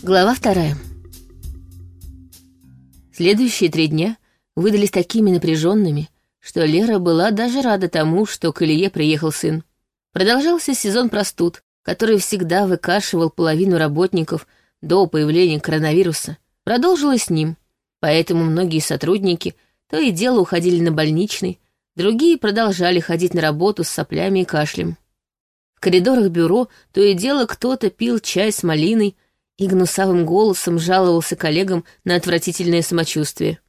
Глава вторая. Следующие три дня выдались такими напряженными, что Лера была даже рада тому, что к Илье приехал сын. Продолжался сезон простуд, который всегда выкашивал половину работников до появления коронавируса. Продолжилось с ним, поэтому многие сотрудники то и дело уходили на больничный, другие продолжали ходить на работу с соплями и кашлем. В коридорах бюро то и дело кто-то пил чай с малиной и гнусавым голосом жаловался коллегам на отвратительное самочувствие.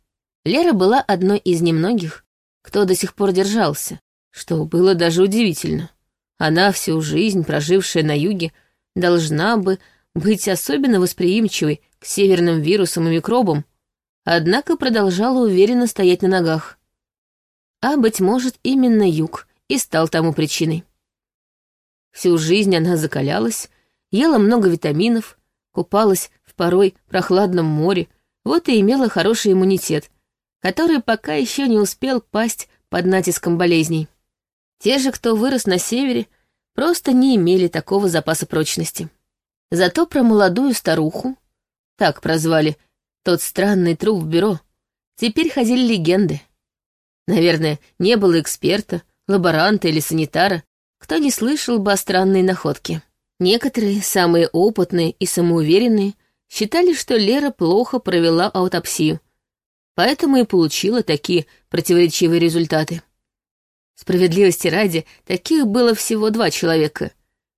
Лера была одной из немногих, кто до сих пор держался, что было даже удивительно. Она, всю жизнь прожившая на юге, должна бы быть особенно восприимчивой к северным вирусам и микробам, однако продолжала уверенно стоять на ногах. А, быть может, именно юг и стал тому причиной. Всю жизнь она закалялась, ела много витаминов, купалась в порой прохладном море, вот и имела хороший иммунитет, который пока еще не успел пасть под натиском болезней. Те же, кто вырос на севере, просто не имели такого запаса прочности. Зато про молодую старуху, так прозвали тот странный труп в бюро, теперь ходили легенды. Наверное, не было эксперта, лаборанта или санитара, кто не слышал бы о странной находке. Некоторые, самые опытные и самоуверенные, считали, что Лера плохо провела аутопсию, поэтому и получила такие противоречивые результаты. Справедливости ради, таких было всего два человека,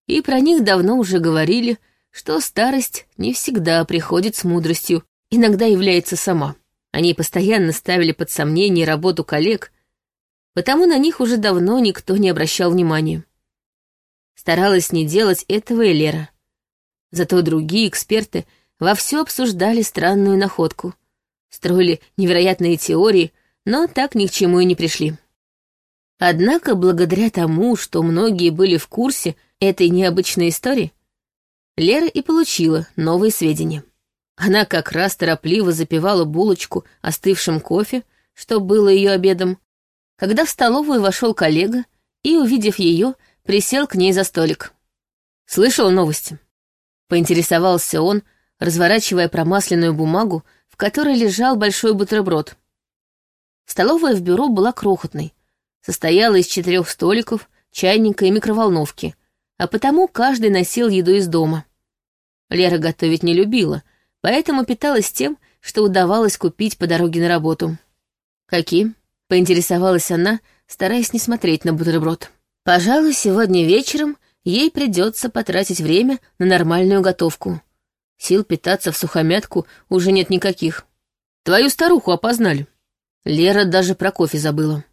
и про них давно уже говорили, что старость не всегда приходит с мудростью, иногда является сама. Они постоянно ставили под сомнение работу коллег, потому на них уже давно никто не обращал внимания. Старалась не делать этого и Лера. Зато другие эксперты вовсю обсуждали странную находку, строили невероятные теории, но так ни к чему и не пришли. Однако, благодаря тому, что многие были в курсе этой необычной истории, Лера и получила новые сведения. Она как раз торопливо запивала булочку остывшим кофе, что было ее обедом, когда в столовую вошел коллега и, увидев ее, присел к ней за столик. «Слышал новости?» Поинтересовался он, разворачивая промасленную бумагу, в которой лежал большой бутерброд. Столовая в бюро была крохотной, состояла из четырех столиков, чайника и микроволновки, а потому каждый носил еду из дома. Лера готовить не любила, поэтому питалась тем, что удавалось купить по дороге на работу. «Какие?» — поинтересовалась она, стараясь не смотреть на бутерброд. Пожалуй, сегодня вечером ей придется потратить время на нормальную готовку. Сил питаться в сухомятку уже нет никаких. Твою старуху опознали. Лера даже про кофе забыла.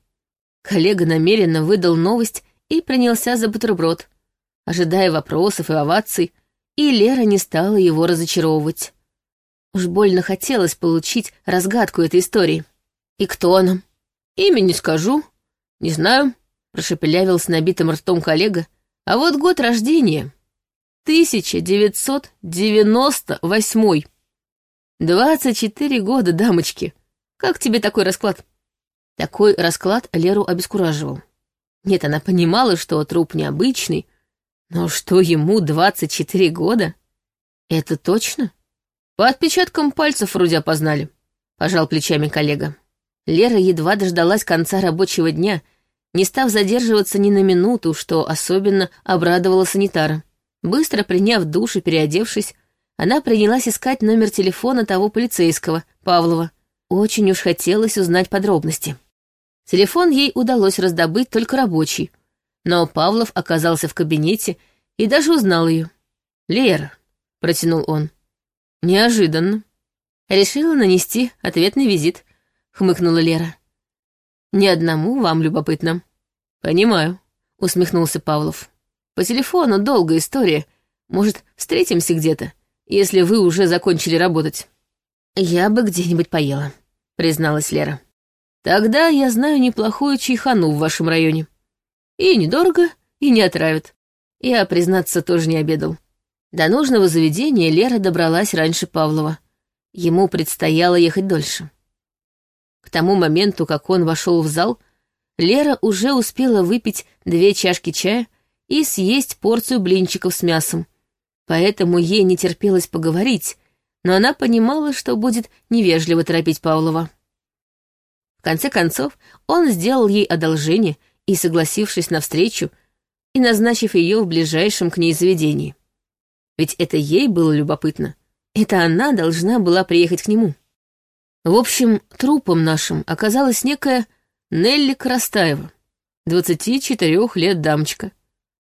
Коллега намеренно выдал новость и принялся за бутерброд, ожидая вопросов и оваций, и Лера не стала его разочаровывать. Уж больно хотелось получить разгадку этой истории. И кто она? Имя не скажу. Не знаю, прошепелявил с набитым ртом коллега. А вот год рождения. 1998. 24 года, дамочки. Как тебе такой расклад? Такой расклад Леру обескураживал. Нет, она понимала, что труп необычный, но что ему 24 года? Это точно? По отпечаткам пальцев вроде опознали, пожал плечами коллега. Лера едва дождалась конца рабочего дня — не став задерживаться ни на минуту, что особенно обрадовало санитара. Быстро приняв душ и переодевшись, она принялась искать номер телефона того полицейского, Павлова. Очень уж хотелось узнать подробности. Телефон ей удалось раздобыть только рабочий, но Павлов оказался в кабинете и даже узнал ее. «Лера», — протянул он. «Неожиданно». Решила нанести ответный визит, — хмыкнула Лера. Ни одному вам любопытно. Понимаю, усмехнулся Павлов. По телефону долгая история. Может, встретимся где-то, если вы уже закончили работать. Я бы где-нибудь поела, призналась Лера. Тогда я знаю неплохую чайхану в вашем районе. И недорого, и не отравят. Я, признаться, тоже не обедал. До нужного заведения Лера добралась раньше Павлова. Ему предстояло ехать дольше. К тому моменту, как он вошел в зал, Лера уже успела выпить две чашки чая и съесть порцию блинчиков с мясом. Поэтому ей не терпелось поговорить, но она понимала, что будет невежливо торопить Павлова. В конце концов, он сделал ей одолжение и, согласившись на встречу, и назначив ее в ближайшем к ней заведении. Ведь это ей было любопытно. Это она должна была приехать к нему. В общем, трупом нашим оказалась некая Нелли Крастаева, 24 лет дамочка.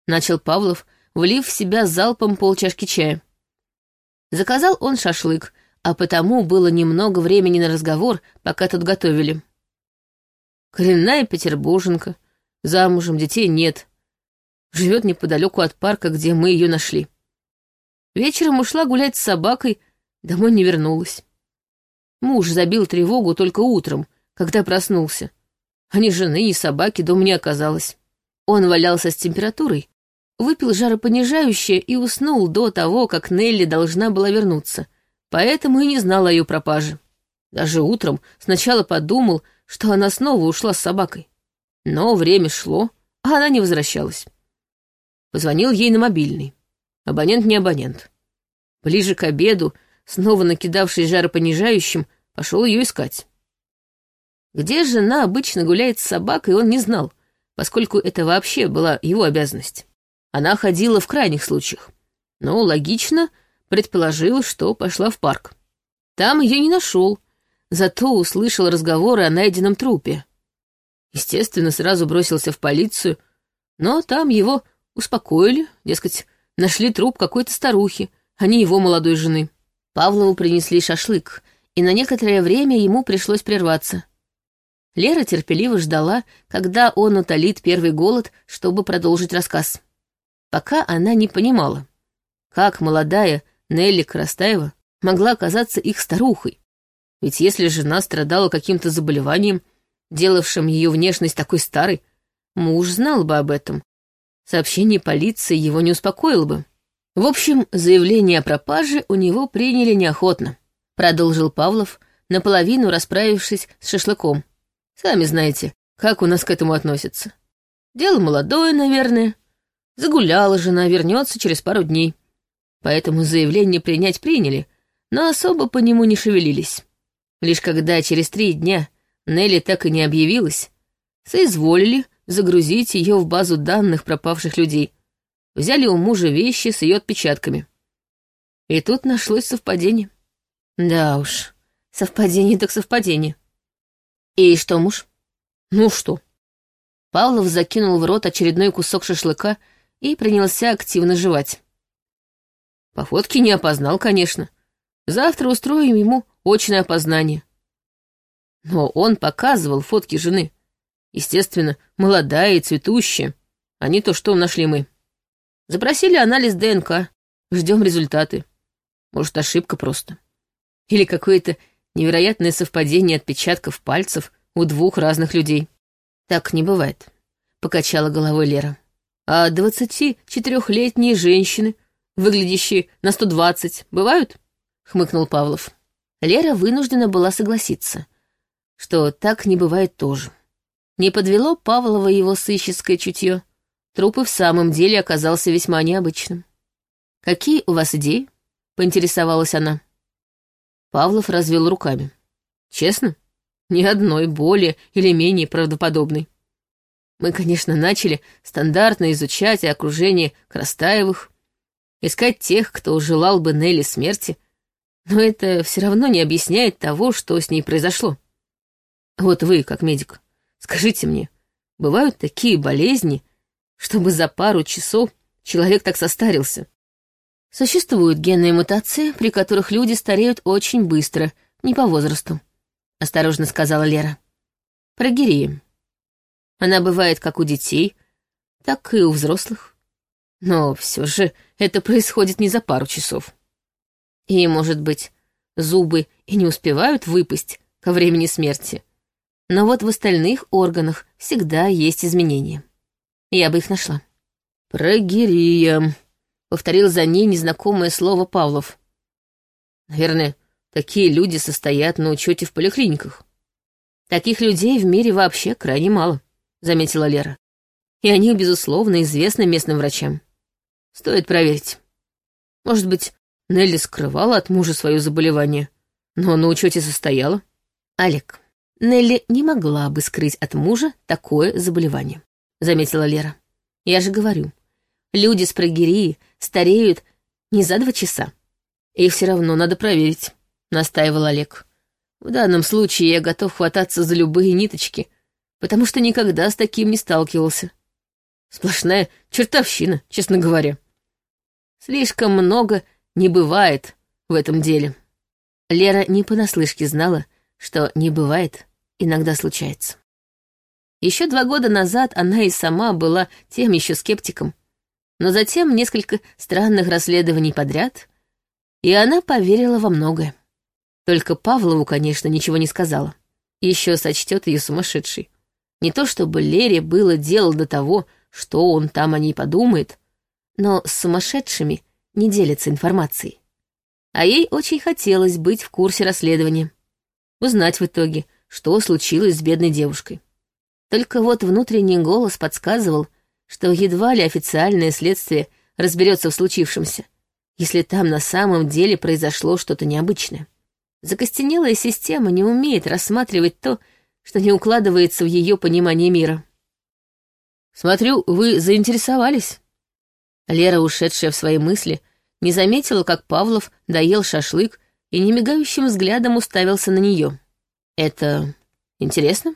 Начал Павлов, влив в себя залпом полчашки чая. Заказал он шашлык, а потому было немного времени на разговор, пока тут готовили. Коренная петербурженка, замужем, детей нет. Живет неподалеку от парка, где мы ее нашли. Вечером ушла гулять с собакой, домой не вернулась. Муж забил тревогу только утром, когда проснулся. А ни жены, ни собаки дома не оказалось. Он валялся с температурой, выпил жаропонижающее и уснул до того, как Нелли должна была вернуться, поэтому и не знал о ее пропаже. Даже утром сначала подумал, что она снова ушла с собакой. Но время шло, а она не возвращалась. Позвонил ей на мобильный. Абонент не абонент. Ближе к обеду, снова накидавшись жаропонижающим, пошел ее искать. Где жена обычно гуляет с собакой, он не знал, поскольку это вообще была его обязанность. Она ходила в крайних случаях, но логично предположил, что пошла в парк. Там ее не нашел, зато услышал разговоры о найденном трупе. Естественно, сразу бросился в полицию, но там его успокоили, дескать, нашли труп какой-то старухи, а не его молодой жены. Павлову принесли шашлык, и на некоторое время ему пришлось прерваться. Лера терпеливо ждала, когда он утолит первый голод, чтобы продолжить рассказ пока она не понимала, как молодая Нелли Крастаева могла оказаться их старухой. Ведь если жена страдала каким-то заболеванием, делавшим ее внешность такой старой, муж знал бы об этом. Сообщение полиции его не успокоило бы. В общем, заявление о пропаже у него приняли неохотно, продолжил Павлов, наполовину расправившись с шашлыком. Сами знаете, как у нас к этому относятся. Дело молодое, наверное, Загуляла жена, вернется через пару дней. Поэтому заявление принять приняли, но особо по нему не шевелились. Лишь когда через три дня Нелли так и не объявилась, соизволили загрузить ее в базу данных пропавших людей. Взяли у мужа вещи с ее отпечатками. И тут нашлось совпадение. Да уж, совпадение так совпадение. И что, муж? Ну что? Павлов закинул в рот очередной кусок шашлыка и принялся активно жевать. По фотке не опознал, конечно. Завтра устроим ему очное опознание. Но он показывал фотки жены. Естественно, молодая и цветущая, а не то, что нашли мы. Запросили анализ ДНК, ждем результаты. Может, ошибка просто. Или какое-то невероятное совпадение отпечатков пальцев у двух разных людей. Так не бывает, — покачала головой Лера а двадцати четырехлетние женщины, выглядящие на сто двадцать, бывают?» — хмыкнул Павлов. Лера вынуждена была согласиться, что так не бывает тоже. Не подвело Павлова его сыщеское чутье. Труп и в самом деле оказался весьма необычным. «Какие у вас идеи?» — поинтересовалась она. Павлов развел руками. «Честно, ни одной более или менее правдоподобной. Мы, конечно, начали стандартно изучать окружение Крастаевых, искать тех, кто желал бы Нелли смерти, но это все равно не объясняет того, что с ней произошло. Вот вы, как медик, скажите мне, бывают такие болезни, чтобы за пару часов человек так состарился? Существуют генные мутации, при которых люди стареют очень быстро, не по возрасту, — осторожно сказала Лера. Прогерия. Она бывает как у детей, так и у взрослых. Но все же это происходит не за пару часов. И, может быть, зубы и не успевают выпасть ко времени смерти. Но вот в остальных органах всегда есть изменения. Я бы их нашла. «Прогирия», — повторил за ней незнакомое слово Павлов. «Наверное, такие люди состоят на учете в поликлиниках. Таких людей в мире вообще крайне мало». — заметила Лера. «И о них, безусловно, известны местным врачам. Стоит проверить. Может быть, Нелли скрывала от мужа свое заболевание, но на учете состояла. Олег, Нелли не могла бы скрыть от мужа такое заболевание, заметила Лера. Я же говорю, люди с прогерии стареют не за два часа. И все равно надо проверить, настаивал Олег. В данном случае я готов хвататься за любые ниточки, потому что никогда с таким не сталкивался. Сплошная чертовщина, честно говоря. Слишком много не бывает в этом деле. Лера не понаслышке знала, что не бывает, иногда случается. Еще два года назад она и сама была тем еще скептиком, но затем несколько странных расследований подряд, и она поверила во многое. Только Павлову, конечно, ничего не сказала. Еще сочтет ее сумасшедшей. Не то чтобы Лере было дело до того, что он там о ней подумает, но с сумасшедшими не делится информацией. А ей очень хотелось быть в курсе расследования. Узнать в итоге, что случилось с бедной девушкой. Только вот внутренний голос подсказывал, что едва ли официальное следствие разберется в случившемся, если там на самом деле произошло что-то необычное. Закостенелая система не умеет рассматривать то, что не укладывается в ее понимание мира. «Смотрю, вы заинтересовались». Лера, ушедшая в свои мысли, не заметила, как Павлов доел шашлык и немигающим взглядом уставился на нее. «Это интересно?»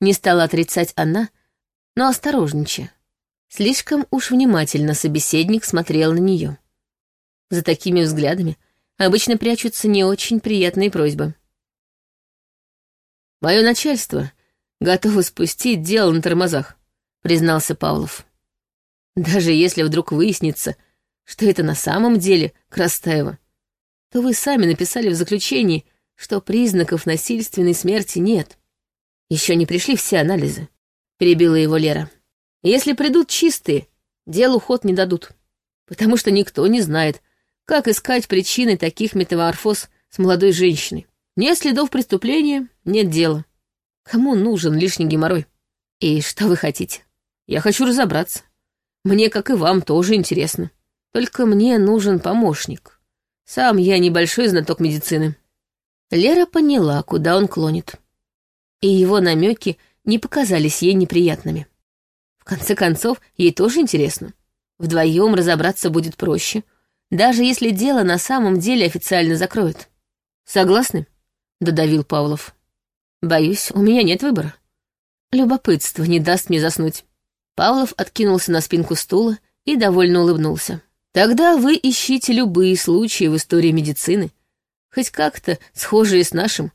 Не стала отрицать она, но осторожничая. Слишком уж внимательно собеседник смотрел на нее. За такими взглядами обычно прячутся не очень приятные просьбы. «Мое начальство готово спустить дело на тормозах», — признался Павлов. «Даже если вдруг выяснится, что это на самом деле Крастаева, то вы сами написали в заключении, что признаков насильственной смерти нет. Еще не пришли все анализы», — перебила его Лера. «Если придут чистые, делу ход не дадут, потому что никто не знает, как искать причины таких метаморфоз с молодой женщиной. Нет следов преступления, нет дела. Кому нужен лишний геморрой? И что вы хотите? Я хочу разобраться. Мне, как и вам, тоже интересно. Только мне нужен помощник. Сам я небольшой знаток медицины. Лера поняла, куда он клонит. И его намеки не показались ей неприятными. В конце концов, ей тоже интересно. Вдвоем разобраться будет проще, даже если дело на самом деле официально закроют. Согласны? Додавил Павлов. Боюсь, у меня нет выбора. Любопытство не даст мне заснуть. Павлов откинулся на спинку стула и довольно улыбнулся. Тогда вы ищите любые случаи в истории медицины, хоть как-то схожие с нашим,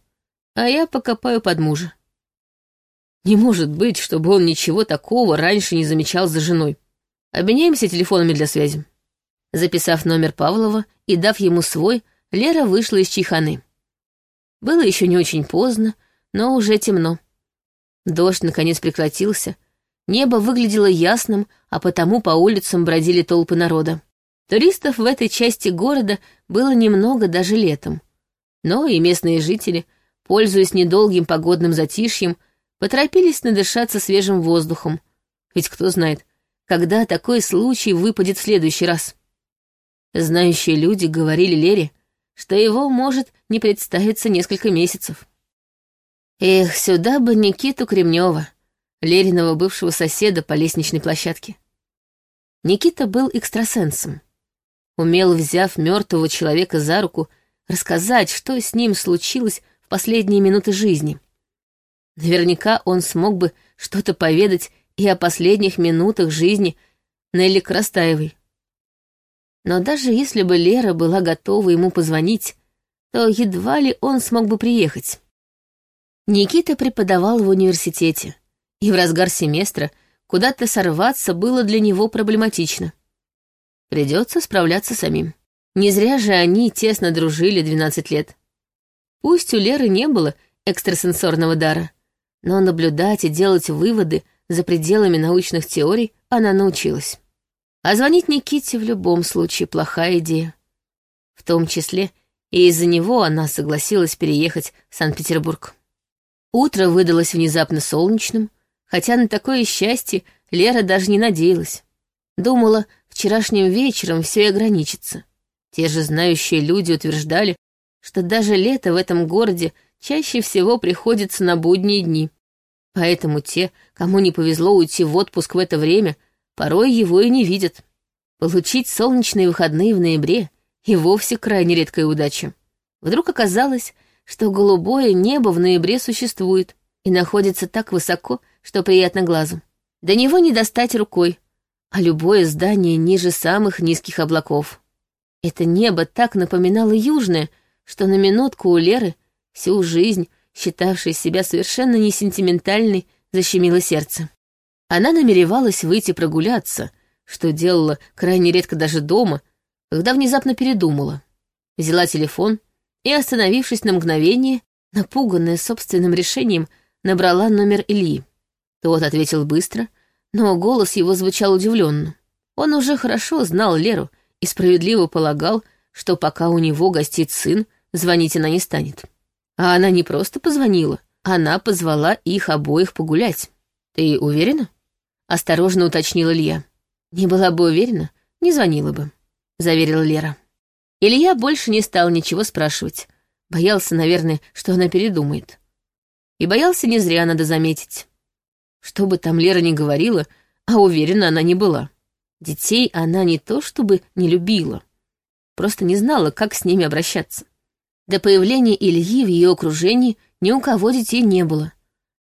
а я покопаю под мужа. Не может быть, чтобы он ничего такого раньше не замечал за женой. Обменяемся телефонами для связи. Записав номер Павлова и дав ему свой, Лера вышла из чайханы. Было еще не очень поздно, но уже темно. Дождь наконец прекратился, небо выглядело ясным, а потому по улицам бродили толпы народа. Туристов в этой части города было немного даже летом. Но и местные жители, пользуясь недолгим погодным затишьем, поторопились надышаться свежим воздухом. Ведь кто знает, когда такой случай выпадет в следующий раз. Знающие люди говорили Лере, что его может не представиться несколько месяцев. Эх, сюда бы Никиту Кремнева, Лериного бывшего соседа по лестничной площадке. Никита был экстрасенсом. Умел, взяв мертвого человека за руку, рассказать, что с ним случилось в последние минуты жизни. Наверняка он смог бы что-то поведать и о последних минутах жизни Нелли Крастаевой. Но даже если бы Лера была готова ему позвонить, то едва ли он смог бы приехать. Никита преподавал в университете, и в разгар семестра куда-то сорваться было для него проблематично. Придется справляться самим. Не зря же они тесно дружили 12 лет. Пусть у Леры не было экстрасенсорного дара, но наблюдать и делать выводы за пределами научных теорий она научилась. А звонить Никите в любом случае плохая идея. В том числе и из-за него она согласилась переехать в Санкт-Петербург. Утро выдалось внезапно солнечным, хотя на такое счастье Лера даже не надеялась. Думала, вчерашним вечером все и ограничится. Те же знающие люди утверждали, что даже лето в этом городе чаще всего приходится на будние дни. Поэтому те, кому не повезло уйти в отпуск в это время, порой его и не видят. Получить солнечные выходные в ноябре и вовсе крайне редкая удача. Вдруг оказалось, что голубое небо в ноябре существует и находится так высоко, что приятно глазу. До него не достать рукой, а любое здание ниже самых низких облаков. Это небо так напоминало южное, что на минутку у Леры всю жизнь, считавшей себя совершенно несентиментальной, защемило сердце. Она намеревалась выйти прогуляться, что делала крайне редко даже дома, когда внезапно передумала. Взяла телефон и, остановившись на мгновение, напуганная собственным решением, набрала номер Ильи. Тот ответил быстро, но голос его звучал удивленно. Он уже хорошо знал Леру и справедливо полагал, что пока у него гостит сын, звонить она не станет. А она не просто позвонила, она позвала их обоих погулять. «Ты уверена?» — осторожно уточнил Илья. «Не была бы уверена, не звонила бы», — заверила Лера. Илья больше не стал ничего спрашивать. Боялся, наверное, что она передумает. И боялся не зря, надо заметить. Что бы там Лера ни говорила, а уверена она не была. Детей она не то чтобы не любила, просто не знала, как с ними обращаться. До появления Ильи в ее окружении ни у кого детей не было.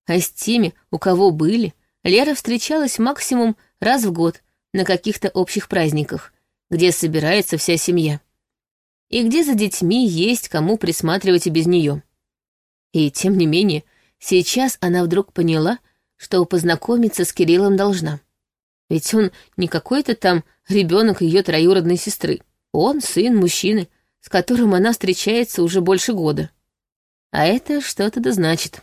А с теми, у кого были, Лера встречалась максимум раз в год на каких-то общих праздниках, где собирается вся семья. И где за детьми есть кому присматривать и без нее. И тем не менее, сейчас она вдруг поняла, что познакомиться с Кириллом должна. Ведь он не какой-то там ребенок ее троюродной сестры. Он сын мужчины, с которым она встречается уже больше года. А это что-то да значит.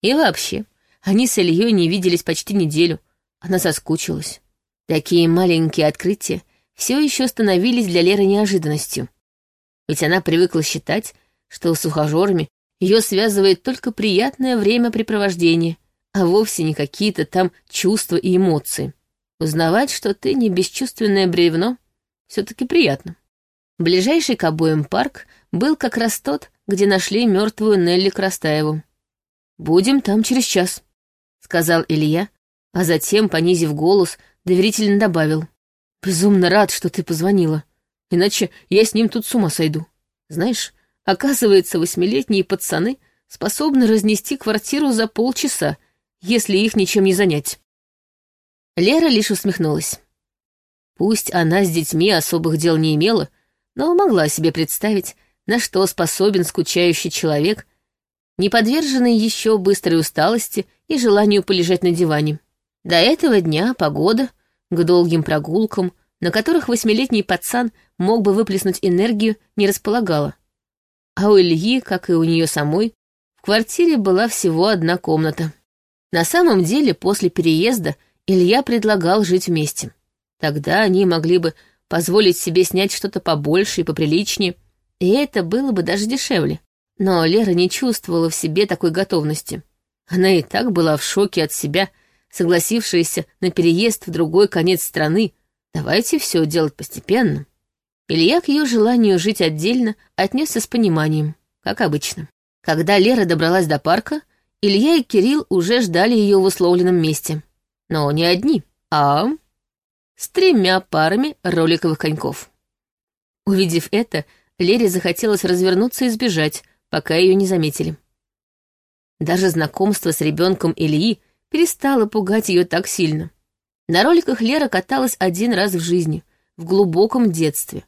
И вообще, они с Ильей не виделись почти неделю. Она соскучилась. Такие маленькие открытия все еще становились для Леры неожиданностью. Ведь она привыкла считать, что с ухажерами ее связывает только приятное времяпрепровождение, а вовсе не какие-то там чувства и эмоции. Узнавать, что ты не бесчувственное бревно, все-таки приятно. Ближайший к обоим парк был как раз тот, где нашли мертвую Нелли Крастаеву. «Будем там через час», — сказал Илья, а затем, понизив голос, доверительно добавил. «Безумно рад, что ты позвонила, иначе я с ним тут с ума сойду. Знаешь, оказывается, восьмилетние пацаны способны разнести квартиру за полчаса, если их ничем не занять». Лера лишь усмехнулась. Пусть она с детьми особых дел не имела, — но могла себе представить, на что способен скучающий человек, не подверженный еще быстрой усталости и желанию полежать на диване. До этого дня погода, к долгим прогулкам, на которых восьмилетний пацан мог бы выплеснуть энергию, не располагала. А у Ильи, как и у нее самой, в квартире была всего одна комната. На самом деле, после переезда Илья предлагал жить вместе. Тогда они могли бы позволить себе снять что-то побольше и поприличнее, и это было бы даже дешевле. Но Лера не чувствовала в себе такой готовности. Она и так была в шоке от себя, согласившаяся на переезд в другой конец страны. Давайте все делать постепенно. Илья к ее желанию жить отдельно отнесся с пониманием, как обычно. Когда Лера добралась до парка, Илья и Кирилл уже ждали ее в условленном месте. Но не одни, а с тремя парами роликовых коньков. Увидев это, Лере захотелось развернуться и сбежать, пока ее не заметили. Даже знакомство с ребенком Ильи перестало пугать ее так сильно. На роликах Лера каталась один раз в жизни, в глубоком детстве,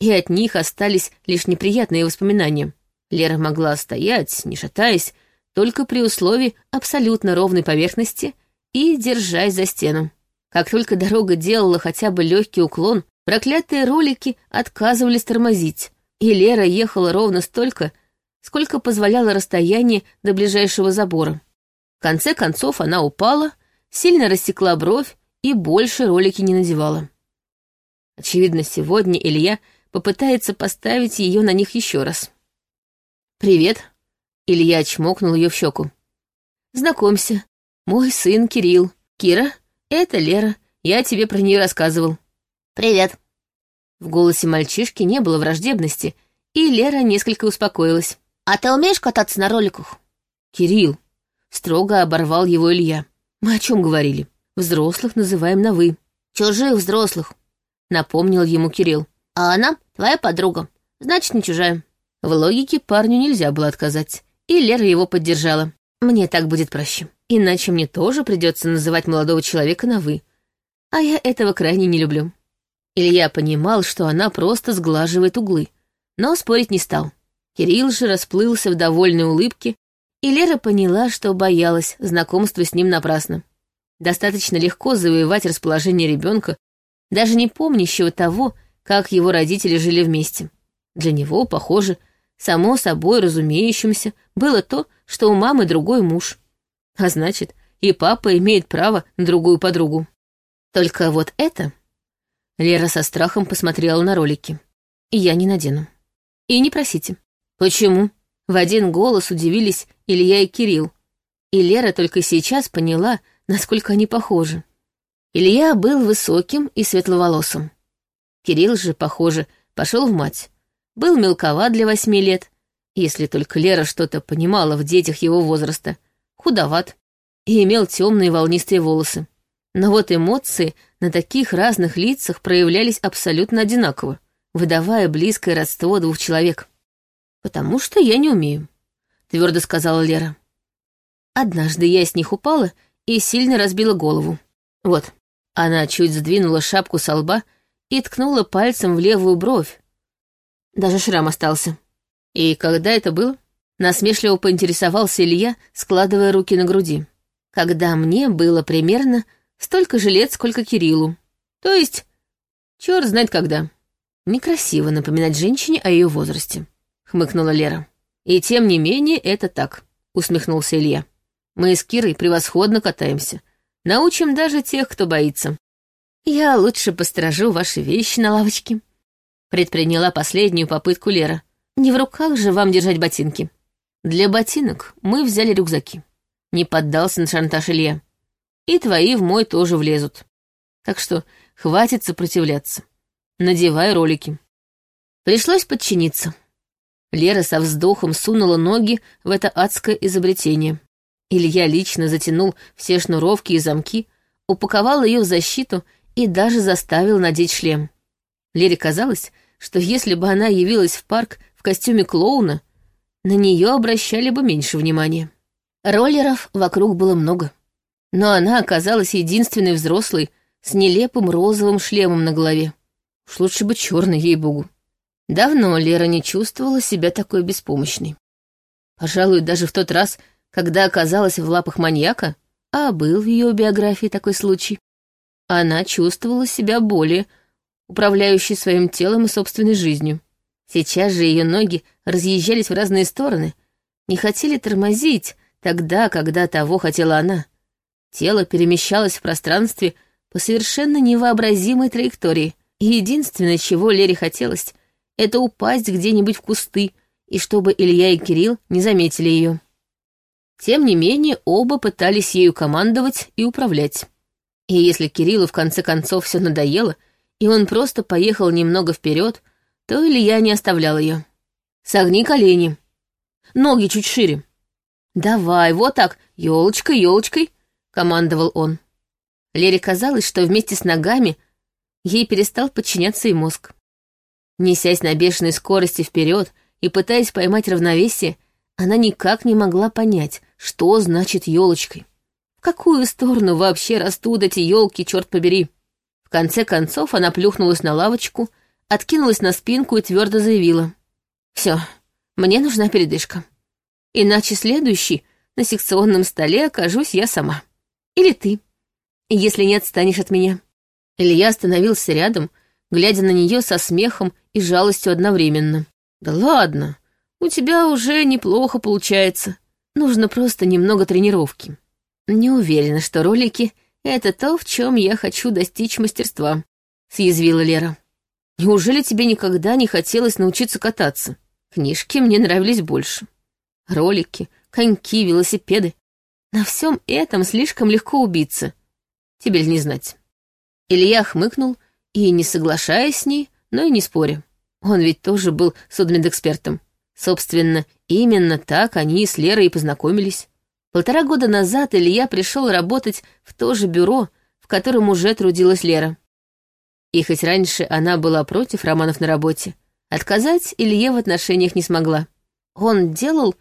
и от них остались лишь неприятные воспоминания. Лера могла стоять, не шатаясь, только при условии абсолютно ровной поверхности и держась за стену. Как только дорога делала хотя бы легкий уклон, проклятые ролики отказывались тормозить, и Лера ехала ровно столько, сколько позволяло расстояние до ближайшего забора. В конце концов она упала, сильно рассекла бровь и больше ролики не надевала. Очевидно, сегодня Илья попытается поставить ее на них еще раз. «Привет», — Илья чмокнул ее в щеку. «Знакомься, мой сын Кирилл. Кира, «Это Лера. Я тебе про нее рассказывал». «Привет». В голосе мальчишки не было враждебности, и Лера несколько успокоилась. «А ты умеешь кататься на роликах?» «Кирилл», — строго оборвал его Илья. «Мы о чем говорили? Взрослых называем на «вы». «Чужих взрослых», — напомнил ему Кирилл. «А она твоя подруга, значит, не чужая». В логике парню нельзя было отказать, и Лера его поддержала. «Мне так будет проще. Иначе мне тоже придется называть молодого человека на «вы». А я этого крайне не люблю». Илья понимал, что она просто сглаживает углы, но спорить не стал. Кирилл же расплылся в довольной улыбке, и Лера поняла, что боялась знакомства с ним напрасно. Достаточно легко завоевать расположение ребенка, даже не помнящего того, как его родители жили вместе. Для него, похоже, само собой разумеющимся было то, что у мамы другой муж. А значит, и папа имеет право на другую подругу. Только вот это Лера со страхом посмотрела на ролики. И я не надену. И не просите. Почему? В один голос удивились Илья и Кирилл. И Лера только сейчас поняла, насколько они похожи. Илья был высоким и светловолосым. Кирилл же, похоже, пошел в мать. Был мелковат для восьми лет, если только Лера что-то понимала в детях его возраста, худоват и имел темные волнистые волосы. Но вот эмоции на таких разных лицах проявлялись абсолютно одинаково, выдавая близкое родство двух человек. «Потому что я не умею», — твердо сказала Лера. Однажды я с них упала и сильно разбила голову. Вот. Она чуть сдвинула шапку со лба и ткнула пальцем в левую бровь. Даже шрам остался. И когда это было? Насмешливо поинтересовался Илья, складывая руки на груди. Когда мне было примерно Столько же лет, сколько Кириллу. То есть, черт знает когда. Некрасиво напоминать женщине о ее возрасте, хмыкнула Лера. И тем не менее это так, усмехнулся Илья. Мы с Кирой превосходно катаемся. Научим даже тех, кто боится. Я лучше посторожу ваши вещи на лавочке. Предприняла последнюю попытку Лера. Не в руках же вам держать ботинки. Для ботинок мы взяли рюкзаки. Не поддался на шантаж Илья и твои в мой тоже влезут. Так что хватит сопротивляться. Надевай ролики. Пришлось подчиниться. Лера со вздохом сунула ноги в это адское изобретение. Илья лично затянул все шнуровки и замки, упаковал ее в защиту и даже заставил надеть шлем. Лере казалось, что если бы она явилась в парк в костюме клоуна, на нее обращали бы меньше внимания. Роллеров вокруг было много но она оказалась единственной взрослой с нелепым розовым шлемом на голове. Уж лучше бы черный, ей-богу. Давно Лера не чувствовала себя такой беспомощной. Пожалуй, даже в тот раз, когда оказалась в лапах маньяка, а был в ее биографии такой случай, она чувствовала себя более управляющей своим телом и собственной жизнью. Сейчас же ее ноги разъезжались в разные стороны, не хотели тормозить тогда, когда того хотела она — Тело перемещалось в пространстве по совершенно невообразимой траектории, и единственное, чего Лере хотелось, это упасть где-нибудь в кусты, и чтобы Илья и Кирилл не заметили ее. Тем не менее, оба пытались ею командовать и управлять. И если Кириллу в конце концов все надоело, и он просто поехал немного вперед, то Илья не оставлял ее. «Согни колени. Ноги чуть шире. Давай, вот так, елочкой, елочкой командовал он. Лере казалось, что вместе с ногами ей перестал подчиняться и мозг. Несясь на бешеной скорости вперед и пытаясь поймать равновесие, она никак не могла понять, что значит елочкой. В какую сторону вообще растут эти елки, черт побери? В конце концов она плюхнулась на лавочку, откинулась на спинку и твердо заявила. Все, мне нужна передышка. Иначе следующий на секционном столе окажусь я сама. Или ты, если не отстанешь от меня». Илья остановился рядом, глядя на нее со смехом и жалостью одновременно. «Да ладно, у тебя уже неплохо получается. Нужно просто немного тренировки. Не уверена, что ролики — это то, в чем я хочу достичь мастерства», — съязвила Лера. «Неужели тебе никогда не хотелось научиться кататься? Книжки мне нравились больше. Ролики, коньки, велосипеды на всем этом слишком легко убиться. Тебе ли не знать. Илья хмыкнул и, не соглашаясь с ней, но и не споря. Он ведь тоже был судмедэкспертом. Собственно, именно так они с Лерой и познакомились. Полтора года назад Илья пришел работать в то же бюро, в котором уже трудилась Лера. И хоть раньше она была против романов на работе, отказать Илье в отношениях не смогла. Он делал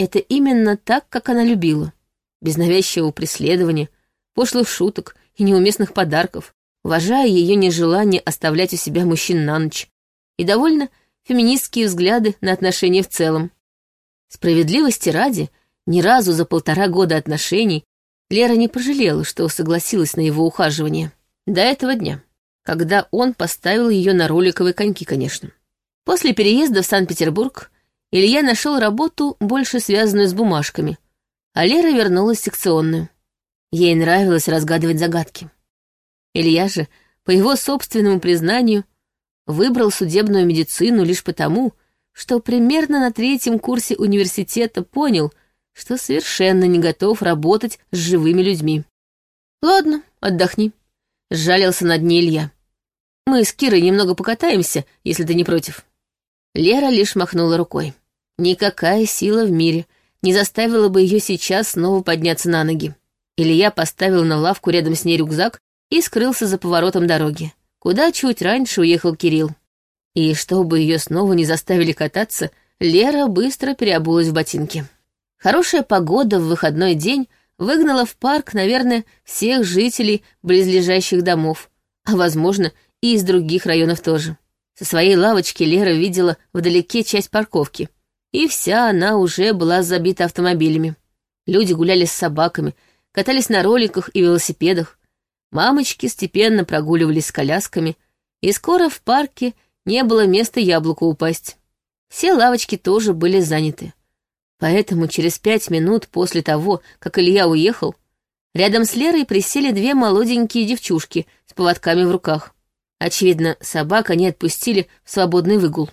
это именно так, как она любила. Без навязчивого преследования, пошлых шуток и неуместных подарков, уважая ее нежелание оставлять у себя мужчин на ночь, и довольно феминистские взгляды на отношения в целом. Справедливости ради, ни разу за полтора года отношений Лера не пожалела, что согласилась на его ухаживание. До этого дня, когда он поставил ее на роликовые коньки, конечно. После переезда в Санкт-Петербург Илья нашел работу, больше связанную с бумажками, а Лера вернулась в секционную. Ей нравилось разгадывать загадки. Илья же, по его собственному признанию, выбрал судебную медицину лишь потому, что примерно на третьем курсе университета понял, что совершенно не готов работать с живыми людьми. «Ладно, отдохни», — сжалился над ней Илья. «Мы с Кирой немного покатаемся, если ты не против». Лера лишь махнула рукой. Никакая сила в мире не заставила бы ее сейчас снова подняться на ноги. Илья поставил на лавку рядом с ней рюкзак и скрылся за поворотом дороги куда чуть раньше уехал Кирилл. И чтобы ее снова не заставили кататься, Лера быстро переобулась в ботинки. Хорошая погода в выходной день выгнала в парк, наверное, всех жителей близлежащих домов, а, возможно, и из других районов тоже. Со своей лавочки Лера видела вдалеке часть парковки, и вся она уже была забита автомобилями. Люди гуляли с собаками, катались на роликах и велосипедах, Мамочки степенно прогуливались с колясками, и скоро в парке не было места яблоку упасть. Все лавочки тоже были заняты. Поэтому через пять минут после того, как Илья уехал, рядом с Лерой присели две молоденькие девчушки с поводками в руках. Очевидно, собак они отпустили в свободный выгул.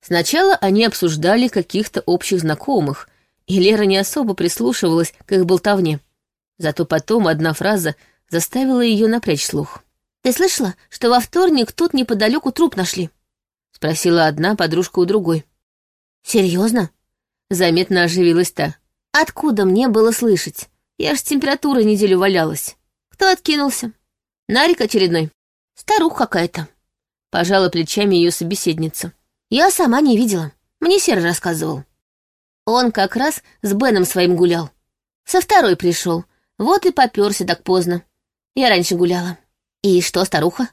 Сначала они обсуждали каких-то общих знакомых, и Лера не особо прислушивалась к их болтовне. Зато потом одна фраза заставила ее напрячь слух. «Ты слышала, что во вторник тут неподалеку труп нашли?» — спросила одна подружка у другой. «Серьезно?» — заметно оживилась та. «Откуда мне было слышать? Я ж с температурой неделю валялась. Кто откинулся? Нарик очередной. Старуха какая-то». Пожала плечами ее собеседница. «Я сама не видела. Мне Сера рассказывал. Он как раз с Беном своим гулял. Со второй пришел. Вот и попёрся так поздно. Я раньше гуляла. И что, старуха?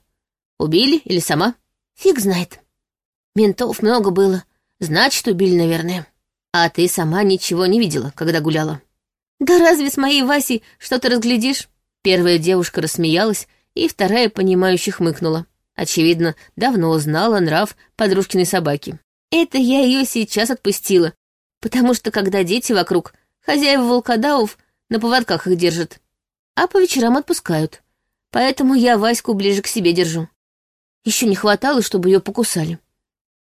Убили или сама? Фиг знает. Ментов много было. Значит, убили, наверное. А ты сама ничего не видела, когда гуляла. Да разве с моей Васей что-то разглядишь? Первая девушка рассмеялась, и вторая, понимающе хмыкнула. Очевидно, давно знала нрав подружкиной собаки. Это я ее сейчас отпустила, потому что, когда дети вокруг, хозяева волкодавов на поводках их держат а по вечерам отпускают. Поэтому я Ваську ближе к себе держу. Еще не хватало, чтобы ее покусали.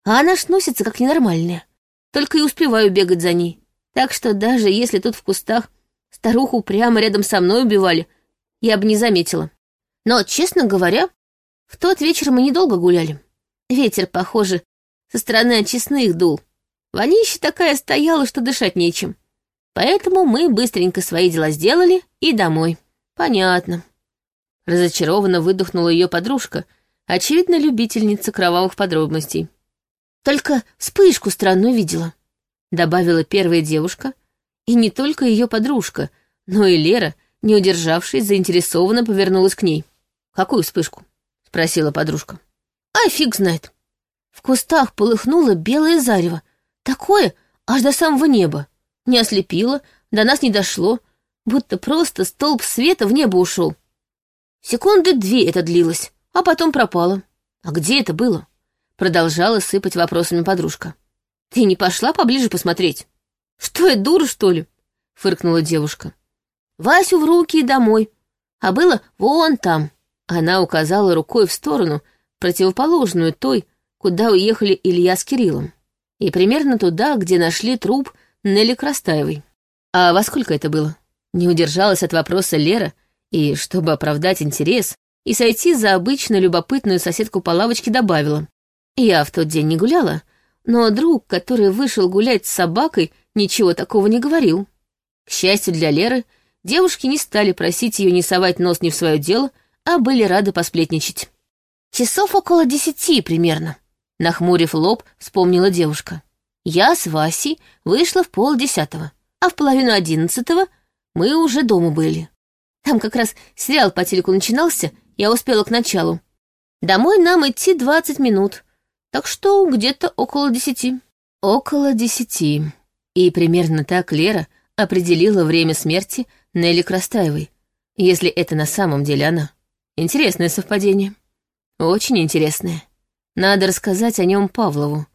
А она ж носится как ненормальная. Только и успеваю бегать за ней. Так что даже если тут в кустах старуху прямо рядом со мной убивали, я бы не заметила. Но, честно говоря, в тот вечер мы недолго гуляли. Ветер, похоже, со стороны очистных дул. Вонища такая стояла, что дышать нечем. Поэтому мы быстренько свои дела сделали и домой. Понятно. Разочарованно выдохнула ее подружка, очевидно, любительница кровавых подробностей. Только вспышку странную видела, добавила первая девушка, и не только ее подружка, но и Лера, не удержавшись, заинтересованно повернулась к ней. «Какую вспышку?» — спросила подружка. «Ай, фиг знает. В кустах полыхнуло белое зарево. Такое аж до самого неба. Не ослепило, до нас не дошло, будто просто столб света в небо ушел. Секунды две это длилось, а потом пропало. А где это было? Продолжала сыпать вопросами подружка. Ты не пошла поближе посмотреть? Что я, дура, что ли? Фыркнула девушка. Васю в руки и домой. А было вон там. Она указала рукой в сторону, противоположную той, куда уехали Илья с Кириллом. И примерно туда, где нашли труп Нелли Крастаевой. А во сколько это было? Не удержалась от вопроса Лера, и, чтобы оправдать интерес, и сойти за обычно любопытную соседку по лавочке добавила. Я в тот день не гуляла, но друг, который вышел гулять с собакой, ничего такого не говорил. К счастью для Леры, девушки не стали просить ее не совать нос не в свое дело, а были рады посплетничать. «Часов около десяти примерно», — нахмурив лоб, вспомнила девушка. «Я с Васей вышла в полдесятого, а в половину одиннадцатого мы уже дома были. Там как раз сериал по телеку начинался, я успела к началу. Домой нам идти двадцать минут, так что где-то около десяти». «Около десяти», и примерно так Лера определила время смерти Нелли Крастаевой, если это на самом деле она. Интересное совпадение. Очень интересное. Надо рассказать о нем Павлову.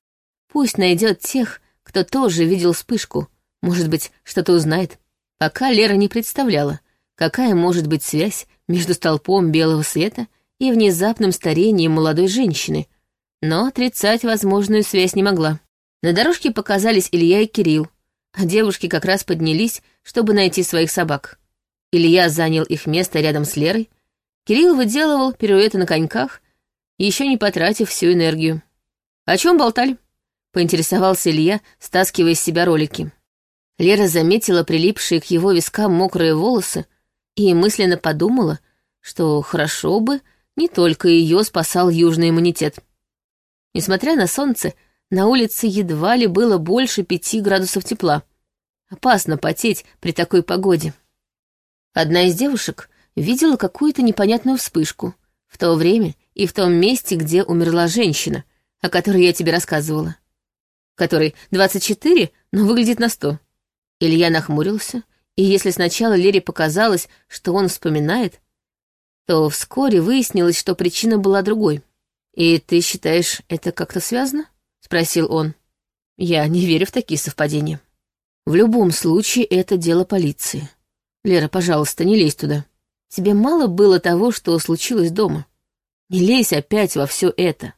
Пусть найдет тех, кто тоже видел вспышку. Может быть, что-то узнает. Пока Лера не представляла, какая может быть связь между столпом белого света и внезапным старением молодой женщины, но отрицать возможную связь не могла. На дорожке показались Илья и Кирилл, а девушки как раз поднялись, чтобы найти своих собак. Илья занял их место рядом с Лерой, Кирилл выделывал пируэты на коньках, еще не потратив всю энергию. «О чем болтали?» — поинтересовался Илья, стаскивая из себя ролики. Лера заметила прилипшие к его вискам мокрые волосы и мысленно подумала, что хорошо бы не только ее спасал южный иммунитет. Несмотря на солнце, на улице едва ли было больше пяти градусов тепла. Опасно потеть при такой погоде. Одна из девушек видела какую-то непонятную вспышку в то время и в том месте, где умерла женщина, о которой я тебе рассказывала. Которой 24, но выглядит на 100. Илья нахмурился, и если сначала Лере показалось, что он вспоминает, то вскоре выяснилось, что причина была другой. «И ты считаешь, это как-то связано?» — спросил он. «Я не верю в такие совпадения. В любом случае, это дело полиции. Лера, пожалуйста, не лезь туда. Тебе мало было того, что случилось дома. Не лезь опять во все это.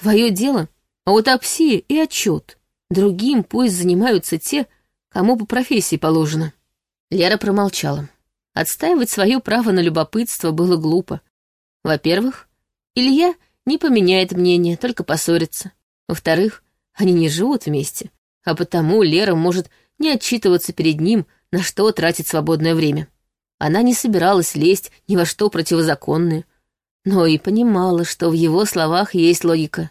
Твое дело — аутопсия и отчет. Другим пусть занимаются те, кому по профессии положено». Лера промолчала. Отстаивать свое право на любопытство было глупо. Во-первых, Илья не поменяет мнение, только поссорится. Во-вторых, они не живут вместе, а потому Лера может не отчитываться перед ним, на что тратить свободное время. Она не собиралась лезть ни во что противозаконное, но и понимала, что в его словах есть логика.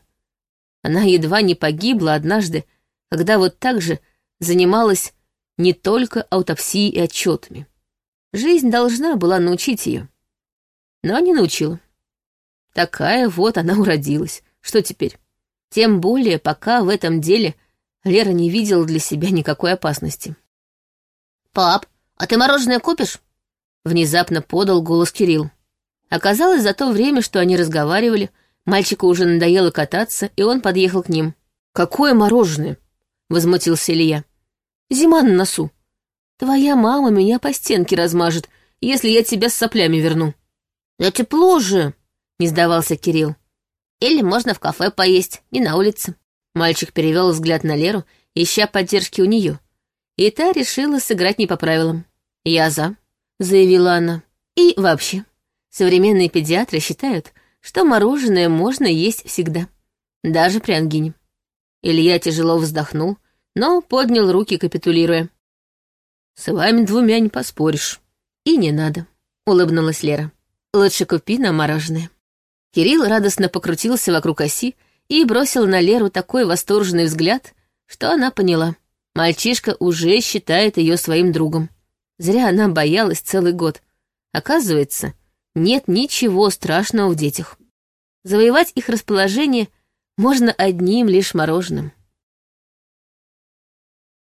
Она едва не погибла однажды, когда вот так же занималась не только аутопсией и отчетами. Жизнь должна была научить ее, но не научила. Такая вот она уродилась. Что теперь? Тем более, пока в этом деле Лера не видела для себя никакой опасности. «Пап, а ты мороженое купишь?» Внезапно подал голос Кирилл. Оказалось, за то время, что они разговаривали, мальчику уже надоело кататься, и он подъехал к ним. «Какое мороженое?» — возмутился Илья. «Зима на носу. Твоя мама меня по стенке размажет, если я тебя с соплями верну». «Да тепло же!» — не сдавался Кирилл. Или можно в кафе поесть, не на улице. Мальчик перевел взгляд на Леру, ища поддержки у нее. И та решила сыграть не по правилам. «Я за», — заявила она. «И вообще, современные педиатры считают, что мороженое можно есть всегда, даже при ангине». Илья тяжело вздохнул, но поднял руки, капитулируя. «С вами двумя не поспоришь. И не надо», — улыбнулась Лера. «Лучше купи нам мороженое». Кирилл радостно покрутился вокруг оси и бросил на Леру такой восторженный взгляд, что она поняла. Мальчишка уже считает ее своим другом. Зря она боялась целый год. Оказывается, нет ничего страшного в детях. Завоевать их расположение можно одним лишь мороженым.